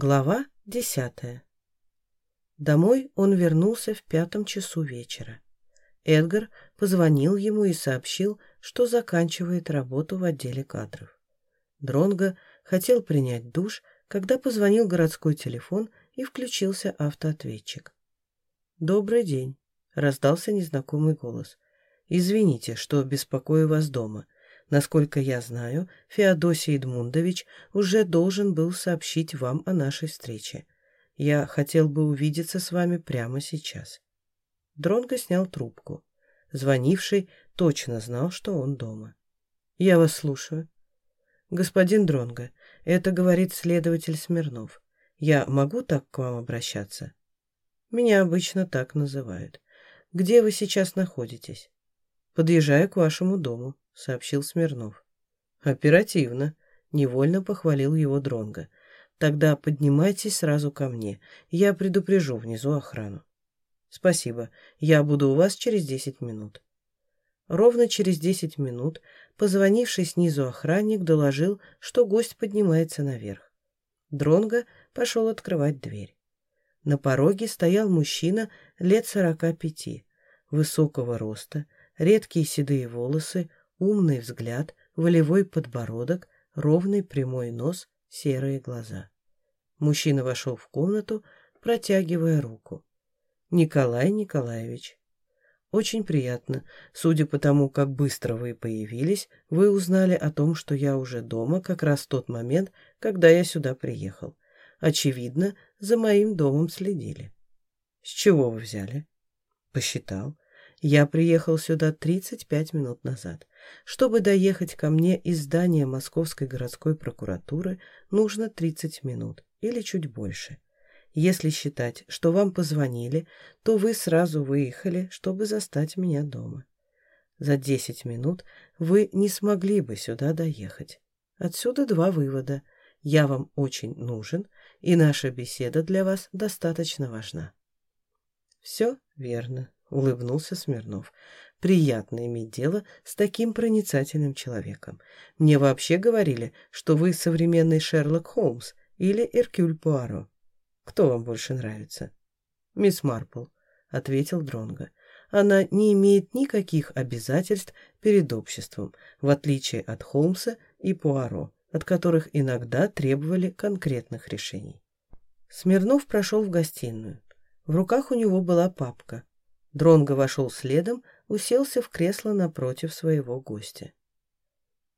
Глава десятая. Домой он вернулся в пятом часу вечера. Эдгар позвонил ему и сообщил, что заканчивает работу в отделе кадров. Дронго хотел принять душ, когда позвонил городской телефон и включился автоответчик. «Добрый день», — раздался незнакомый голос. «Извините, что беспокою вас дома. Насколько я знаю, Феодосий Эдмундович уже должен был сообщить вам о нашей встрече. Я хотел бы увидеться с вами прямо сейчас. Дронго снял трубку. Звонивший точно знал, что он дома. «Я вас слушаю». «Господин Дронго, это говорит следователь Смирнов. Я могу так к вам обращаться?» «Меня обычно так называют. Где вы сейчас находитесь?» «Подъезжаю к вашему дому», — сообщил Смирнов. «Оперативно», — невольно похвалил его Дронга. «Тогда поднимайтесь сразу ко мне. Я предупрежу внизу охрану». «Спасибо. Я буду у вас через десять минут». Ровно через десять минут позвонивший снизу охранник доложил, что гость поднимается наверх. Дронго пошел открывать дверь. На пороге стоял мужчина лет сорока пяти, высокого роста, редкие седые волосы, Умный взгляд, волевой подбородок, ровный прямой нос, серые глаза. Мужчина вошел в комнату, протягивая руку. «Николай Николаевич». «Очень приятно. Судя по тому, как быстро вы появились, вы узнали о том, что я уже дома как раз в тот момент, когда я сюда приехал. Очевидно, за моим домом следили». «С чего вы взяли?» «Посчитал. Я приехал сюда 35 минут назад. Чтобы доехать ко мне из здания Московской городской прокуратуры, нужно 30 минут или чуть больше. Если считать, что вам позвонили, то вы сразу выехали, чтобы застать меня дома. За 10 минут вы не смогли бы сюда доехать. Отсюда два вывода. Я вам очень нужен, и наша беседа для вас достаточно важна. Все верно. — улыбнулся Смирнов. «Приятно иметь дело с таким проницательным человеком. Мне вообще говорили, что вы современный Шерлок Холмс или Эркюль Пуаро. Кто вам больше нравится?» «Мисс Марпл», — ответил Дронго. «Она не имеет никаких обязательств перед обществом, в отличие от Холмса и Пуаро, от которых иногда требовали конкретных решений». Смирнов прошел в гостиную. В руках у него была папка. Дронго вошел следом, уселся в кресло напротив своего гостя.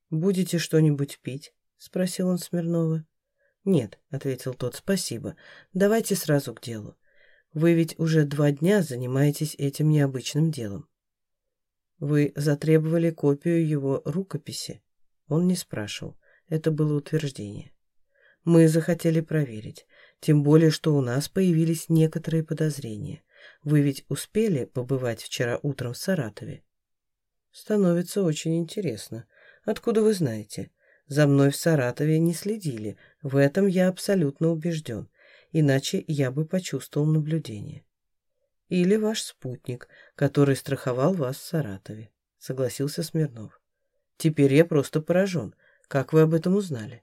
«Будете что-нибудь пить?» — спросил он Смирнова. «Нет», — ответил тот, — «спасибо. Давайте сразу к делу. Вы ведь уже два дня занимаетесь этим необычным делом». «Вы затребовали копию его рукописи?» Он не спрашивал. Это было утверждение. «Мы захотели проверить. Тем более, что у нас появились некоторые подозрения. Вы ведь успели побывать вчера утром в Саратове? Становится очень интересно. Откуда вы знаете? За мной в Саратове не следили. В этом я абсолютно убежден. Иначе я бы почувствовал наблюдение. Или ваш спутник, который страховал вас в Саратове, согласился Смирнов. Теперь я просто поражен. Как вы об этом узнали?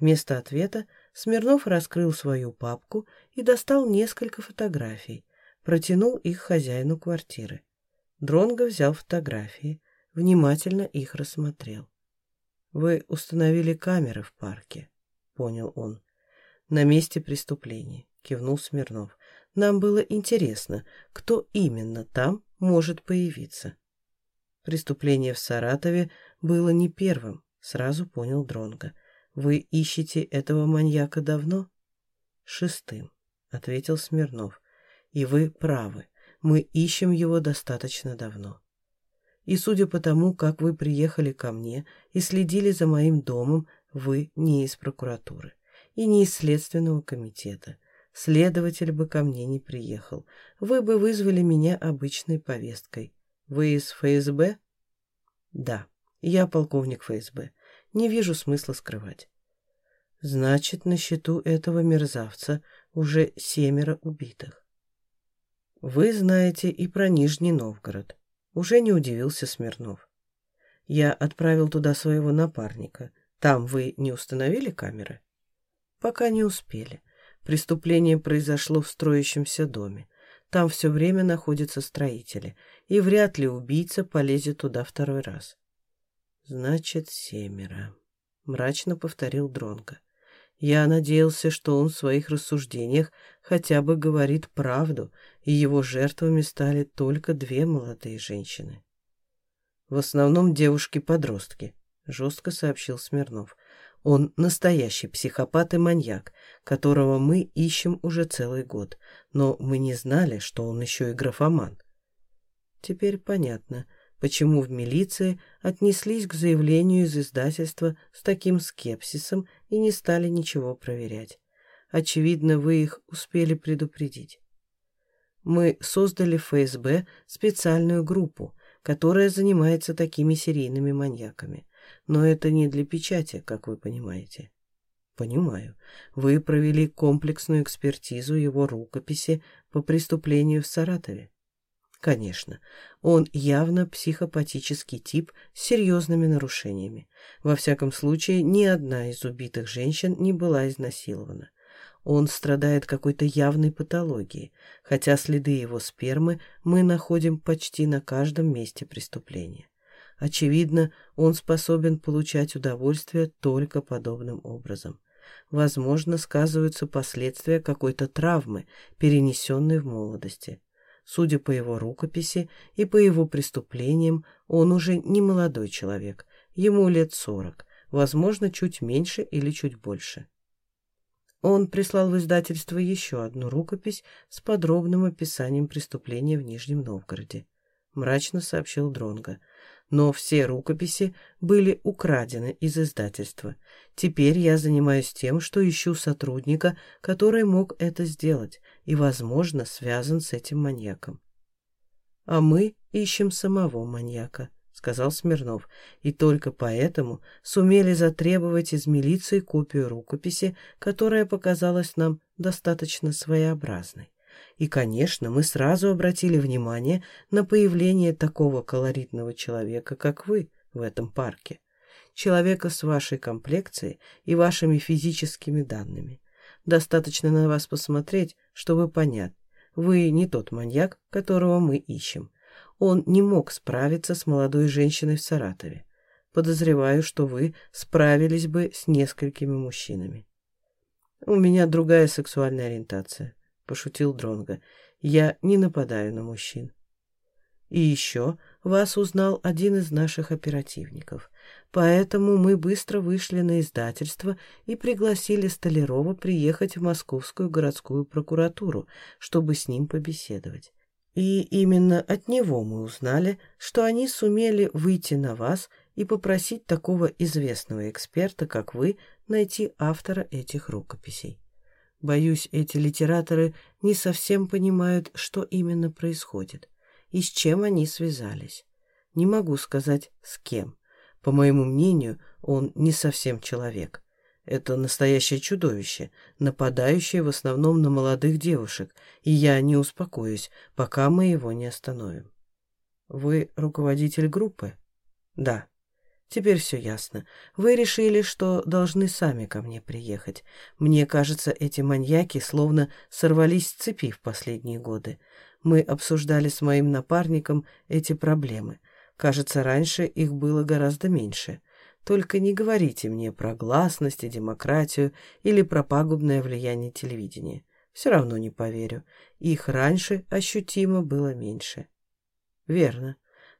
Вместо ответа Смирнов раскрыл свою папку и достал несколько фотографий, протянул их хозяину квартиры. Дронго взял фотографии, внимательно их рассмотрел. «Вы установили камеры в парке», — понял он. «На месте преступления», — кивнул Смирнов. «Нам было интересно, кто именно там может появиться». Преступление в Саратове было не первым, сразу понял Дронго. «Вы ищете этого маньяка давно?» «Шестым», — ответил Смирнов. И вы правы, мы ищем его достаточно давно. И судя по тому, как вы приехали ко мне и следили за моим домом, вы не из прокуратуры и не из следственного комитета. Следователь бы ко мне не приехал. Вы бы вызвали меня обычной повесткой. Вы из ФСБ? Да, я полковник ФСБ. Не вижу смысла скрывать. Значит, на счету этого мерзавца уже семеро убитых. Вы знаете и про Нижний Новгород. Уже не удивился Смирнов. Я отправил туда своего напарника. Там вы не установили камеры? Пока не успели. Преступление произошло в строящемся доме. Там все время находятся строители, и вряд ли убийца полезет туда второй раз. «Значит, семеро», — мрачно повторил Дронго. Я надеялся, что он в своих рассуждениях хотя бы говорит правду, и его жертвами стали только две молодые женщины. В основном девушки-подростки, жестко сообщил Смирнов. Он настоящий психопат и маньяк, которого мы ищем уже целый год, но мы не знали, что он еще и графоман. Теперь понятно, почему в милиции отнеслись к заявлению из издательства с таким скепсисом и не стали ничего проверять. Очевидно, вы их успели предупредить. Мы создали ФСБ специальную группу, которая занимается такими серийными маньяками. Но это не для печати, как вы понимаете. Понимаю. Вы провели комплексную экспертизу его рукописи по преступлению в Саратове. Конечно, он явно психопатический тип с серьезными нарушениями. Во всяком случае, ни одна из убитых женщин не была изнасилована. Он страдает какой-то явной патологией, хотя следы его спермы мы находим почти на каждом месте преступления. Очевидно, он способен получать удовольствие только подобным образом. Возможно, сказываются последствия какой-то травмы, перенесенной в молодости. Судя по его рукописи и по его преступлениям, он уже не молодой человек, ему лет сорок, возможно, чуть меньше или чуть больше. Он прислал в издательство еще одну рукопись с подробным описанием преступления в Нижнем Новгороде. Мрачно сообщил Дронга но все рукописи были украдены из издательства. Теперь я занимаюсь тем, что ищу сотрудника, который мог это сделать и, возможно, связан с этим маньяком. А мы ищем самого маньяка, сказал Смирнов, и только поэтому сумели затребовать из милиции копию рукописи, которая показалась нам достаточно своеобразной. И, конечно, мы сразу обратили внимание на появление такого колоритного человека, как вы, в этом парке. Человека с вашей комплекцией и вашими физическими данными. Достаточно на вас посмотреть, чтобы понять, вы не тот маньяк, которого мы ищем. Он не мог справиться с молодой женщиной в Саратове. Подозреваю, что вы справились бы с несколькими мужчинами. У меня другая сексуальная ориентация. — пошутил Дронго. «Я не нападаю на мужчин». «И еще вас узнал один из наших оперативников. Поэтому мы быстро вышли на издательство и пригласили Столярова приехать в Московскую городскую прокуратуру, чтобы с ним побеседовать. И именно от него мы узнали, что они сумели выйти на вас и попросить такого известного эксперта, как вы, найти автора этих рукописей. Боюсь, эти литераторы не совсем понимают, что именно происходит и с чем они связались. Не могу сказать, с кем. По моему мнению, он не совсем человек. Это настоящее чудовище, нападающее в основном на молодых девушек, и я не успокоюсь, пока мы его не остановим. Вы руководитель группы? Да. Теперь все ясно. Вы решили, что должны сами ко мне приехать. Мне кажется, эти маньяки словно сорвались с цепи в последние годы. Мы обсуждали с моим напарником эти проблемы. Кажется, раньше их было гораздо меньше. Только не говорите мне про гласность и демократию или про пагубное влияние телевидения. Все равно не поверю. Их раньше ощутимо было меньше. Верно.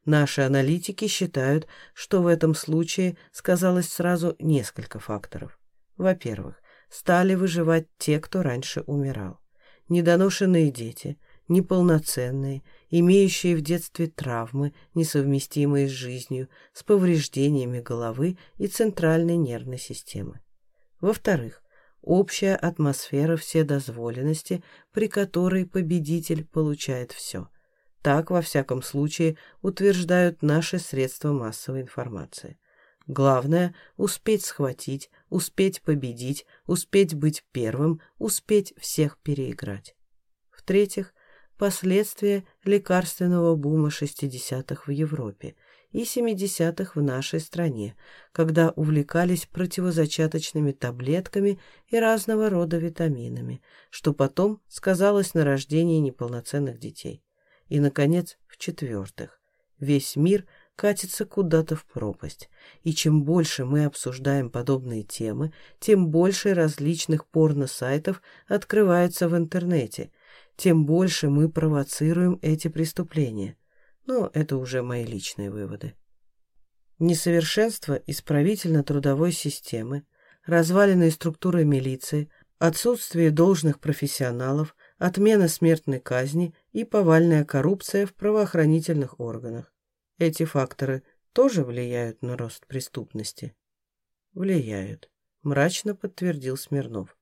Наши аналитики считают, что в этом случае сказалось сразу несколько факторов. Во-первых, стали выживать те, кто раньше умирал. Недоношенные дети, неполноценные, имеющие в детстве травмы, несовместимые с жизнью, с повреждениями головы и центральной нервной системы. Во-вторых, общая атмосфера вседозволенности, при которой победитель получает все – так, во всяком случае, утверждают наши средства массовой информации. Главное – успеть схватить, успеть победить, успеть быть первым, успеть всех переиграть. В-третьих, последствия лекарственного бума 60-х в Европе и 70-х в нашей стране, когда увлекались противозачаточными таблетками и разного рода витаминами, что потом сказалось на рождении неполноценных детей. И, наконец, в-четвертых, весь мир катится куда-то в пропасть, и чем больше мы обсуждаем подобные темы, тем больше различных порно-сайтов открывается в интернете, тем больше мы провоцируем эти преступления. Но это уже мои личные выводы. Несовершенство исправительно-трудовой системы, разваленные структуры милиции, отсутствие должных профессионалов, отмена смертной казни и повальная коррупция в правоохранительных органах. Эти факторы тоже влияют на рост преступности? Влияют, мрачно подтвердил Смирнов.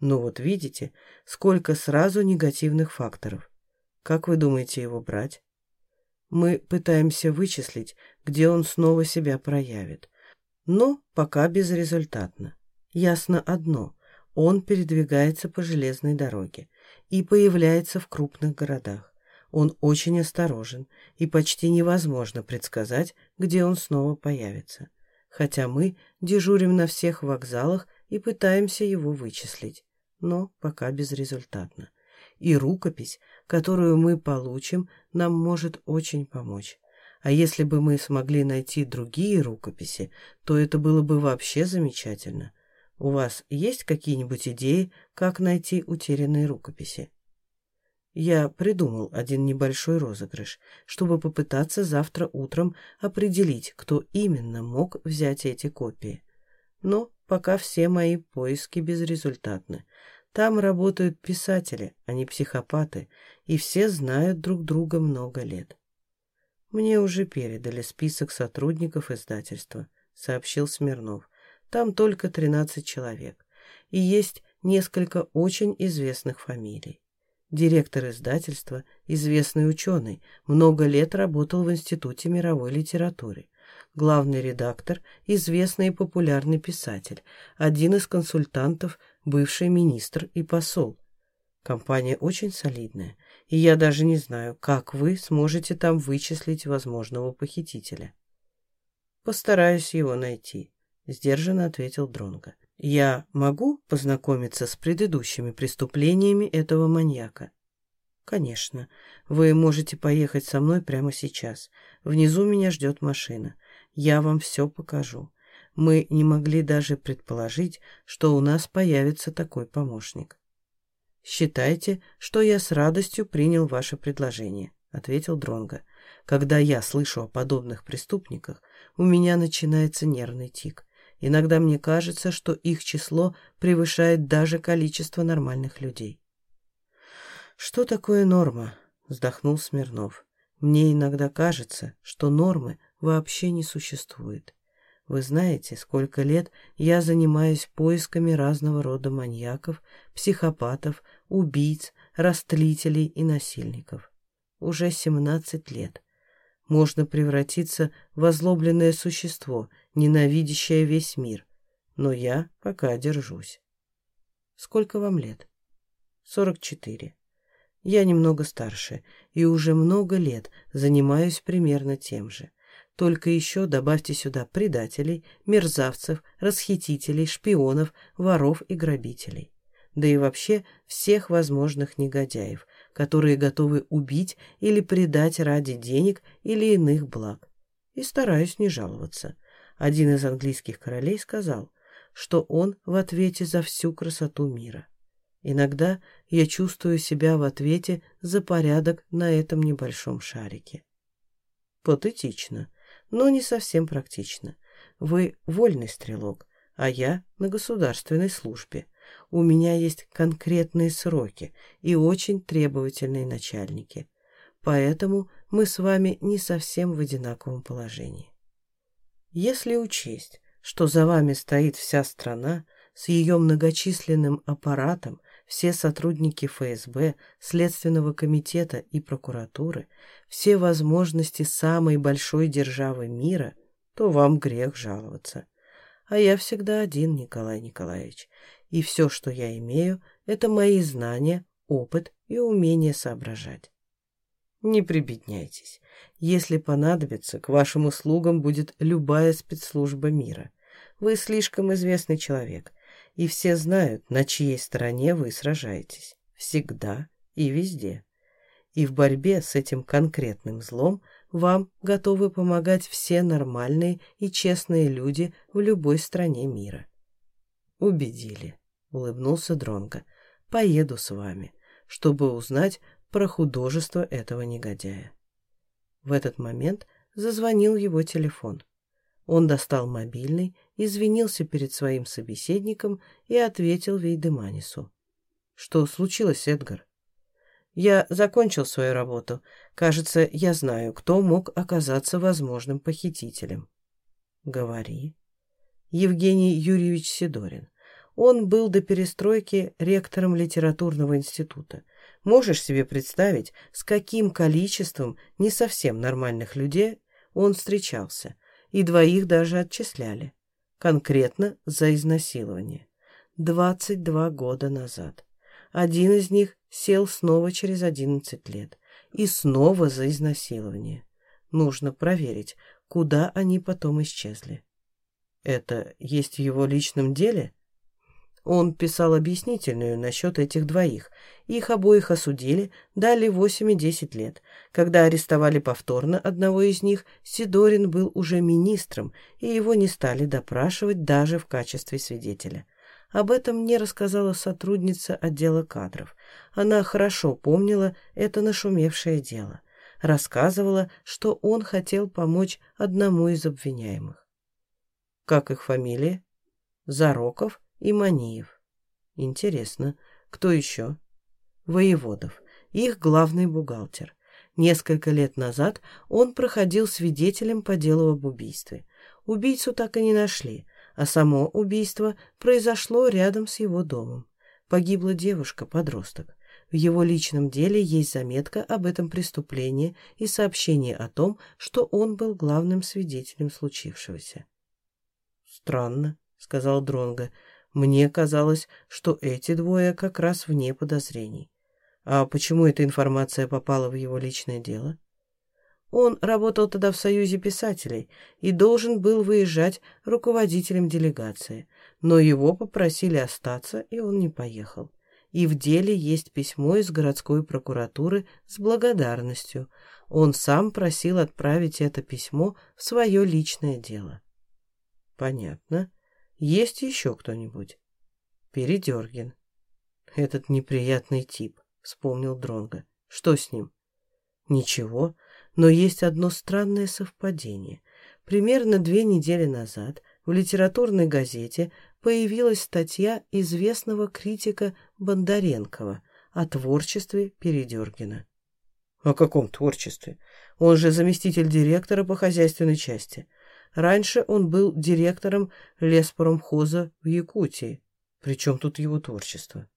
Ну вот видите, сколько сразу негативных факторов. Как вы думаете его брать? Мы пытаемся вычислить, где он снова себя проявит. Но пока безрезультатно. Ясно одно – он передвигается по железной дороге и появляется в крупных городах. Он очень осторожен, и почти невозможно предсказать, где он снова появится. Хотя мы дежурим на всех вокзалах и пытаемся его вычислить, но пока безрезультатно. И рукопись, которую мы получим, нам может очень помочь. А если бы мы смогли найти другие рукописи, то это было бы вообще замечательно. У вас есть какие-нибудь идеи, как найти утерянные рукописи? Я придумал один небольшой розыгрыш, чтобы попытаться завтра утром определить, кто именно мог взять эти копии. Но пока все мои поиски безрезультатны. Там работают писатели, а не психопаты, и все знают друг друга много лет. Мне уже передали список сотрудников издательства, сообщил Смирнов. Там только 13 человек, и есть несколько очень известных фамилий. Директор издательства, известный ученый, много лет работал в Институте мировой литературы. Главный редактор, известный и популярный писатель, один из консультантов, бывший министр и посол. Компания очень солидная, и я даже не знаю, как вы сможете там вычислить возможного похитителя. Постараюсь его найти, сдержанно ответил Дронго. Я могу познакомиться с предыдущими преступлениями этого маньяка? Конечно. Вы можете поехать со мной прямо сейчас. Внизу меня ждет машина. Я вам все покажу. Мы не могли даже предположить, что у нас появится такой помощник. Считайте, что я с радостью принял ваше предложение, ответил Дронго. Когда я слышу о подобных преступниках, у меня начинается нервный тик. Иногда мне кажется, что их число превышает даже количество нормальных людей. «Что такое норма?» — вздохнул Смирнов. «Мне иногда кажется, что нормы вообще не существует. Вы знаете, сколько лет я занимаюсь поисками разного рода маньяков, психопатов, убийц, растлителей и насильников. Уже 17 лет можно превратиться в озлобленное существо, ненавидящее весь мир. Но я пока держусь. Сколько вам лет? Сорок четыре. Я немного старше и уже много лет занимаюсь примерно тем же. Только еще добавьте сюда предателей, мерзавцев, расхитителей, шпионов, воров и грабителей. Да и вообще всех возможных негодяев, которые готовы убить или предать ради денег или иных благ. И стараюсь не жаловаться. Один из английских королей сказал, что он в ответе за всю красоту мира. Иногда я чувствую себя в ответе за порядок на этом небольшом шарике. Патетично, но не совсем практично. Вы вольный стрелок, а я на государственной службе. У меня есть конкретные сроки и очень требовательные начальники. Поэтому мы с вами не совсем в одинаковом положении. Если учесть, что за вами стоит вся страна с ее многочисленным аппаратом, все сотрудники ФСБ, Следственного комитета и прокуратуры, все возможности самой большой державы мира, то вам грех жаловаться. А я всегда один, Николай Николаевич, и все, что я имею, это мои знания, опыт и умение соображать. Не прибедняйтесь. Если понадобится, к вашим услугам будет любая спецслужба мира. Вы слишком известный человек, и все знают, на чьей стороне вы сражаетесь. Всегда и везде. И в борьбе с этим конкретным злом вам готовы помогать все нормальные и честные люди в любой стране мира. Убедили, улыбнулся Дронго. Поеду с вами, чтобы узнать про художество этого негодяя. В этот момент зазвонил его телефон. Он достал мобильный, извинился перед своим собеседником и ответил Вейдеманису. «Что случилось, Эдгар?» «Я закончил свою работу. Кажется, я знаю, кто мог оказаться возможным похитителем». «Говори». Евгений Юрьевич Сидорин. Он был до перестройки ректором литературного института. Можешь себе представить, с каким количеством не совсем нормальных людей он встречался, и двоих даже отчисляли. Конкретно за изнасилование. 22 года назад. Один из них сел снова через 11 лет. И снова за изнасилование. Нужно проверить, куда они потом исчезли. Это есть в его личном деле? Он писал объяснительную насчет этих двоих. Их обоих осудили, дали 8 и 10 лет. Когда арестовали повторно одного из них, Сидорин был уже министром, и его не стали допрашивать даже в качестве свидетеля. Об этом мне рассказала сотрудница отдела кадров. Она хорошо помнила это нашумевшее дело. Рассказывала, что он хотел помочь одному из обвиняемых. Как их фамилия? Зароков и Маниев. Интересно, кто еще? Воеводов, их главный бухгалтер. Несколько лет назад он проходил свидетелем по делу об убийстве. Убийцу так и не нашли, а само убийство произошло рядом с его домом. Погибла девушка-подросток. В его личном деле есть заметка об этом преступлении и сообщение о том, что он был главным свидетелем случившегося. «Странно», — сказал Дронго. Мне казалось, что эти двое как раз вне подозрений. А почему эта информация попала в его личное дело? Он работал тогда в Союзе писателей и должен был выезжать руководителем делегации, но его попросили остаться, и он не поехал. И в деле есть письмо из городской прокуратуры с благодарностью. Он сам просил отправить это письмо в свое личное дело. Понятно. Есть еще кто-нибудь? Передергин. Этот неприятный тип, вспомнил Дронга. Что с ним? Ничего, но есть одно странное совпадение. Примерно две недели назад в литературной газете появилась статья известного критика Бондаренкова о творчестве Передергина. О каком творчестве? Он же заместитель директора по хозяйственной части. Раньше он был директором леспромхоза в Якутии. Причем тут его творчество?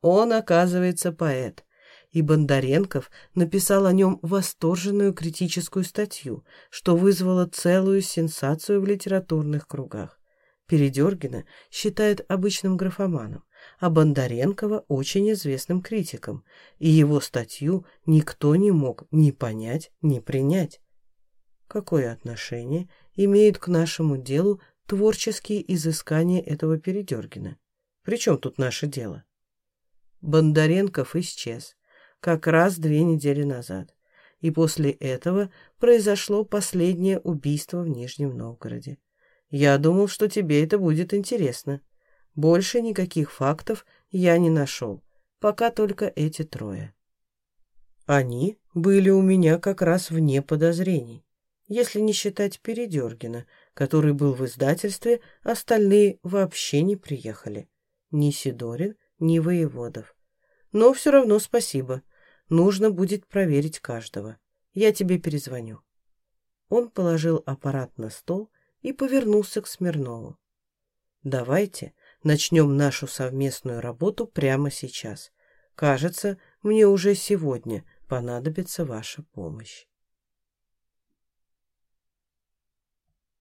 Он, оказывается, поэт. И Бондаренков написал о нем восторженную критическую статью, что вызвало целую сенсацию в литературных кругах. Передергина считают обычным графоманом, а Бондаренкова очень известным критиком, и его статью никто не мог ни понять, ни принять. Какое отношение имеют к нашему делу творческие изыскания этого Передергина? Причем тут наше дело? Бондаренков исчез как раз две недели назад, и после этого произошло последнее убийство в Нижнем Новгороде. Я думал, что тебе это будет интересно. Больше никаких фактов я не нашел, пока только эти трое. Они были у меня как раз вне подозрений. Если не считать Передергина, который был в издательстве, остальные вообще не приехали. Ни Сидорин, ни Воеводов. Но все равно спасибо. Нужно будет проверить каждого. Я тебе перезвоню. Он положил аппарат на стол и повернулся к Смирнову. «Давайте начнем нашу совместную работу прямо сейчас. Кажется, мне уже сегодня понадобится ваша помощь».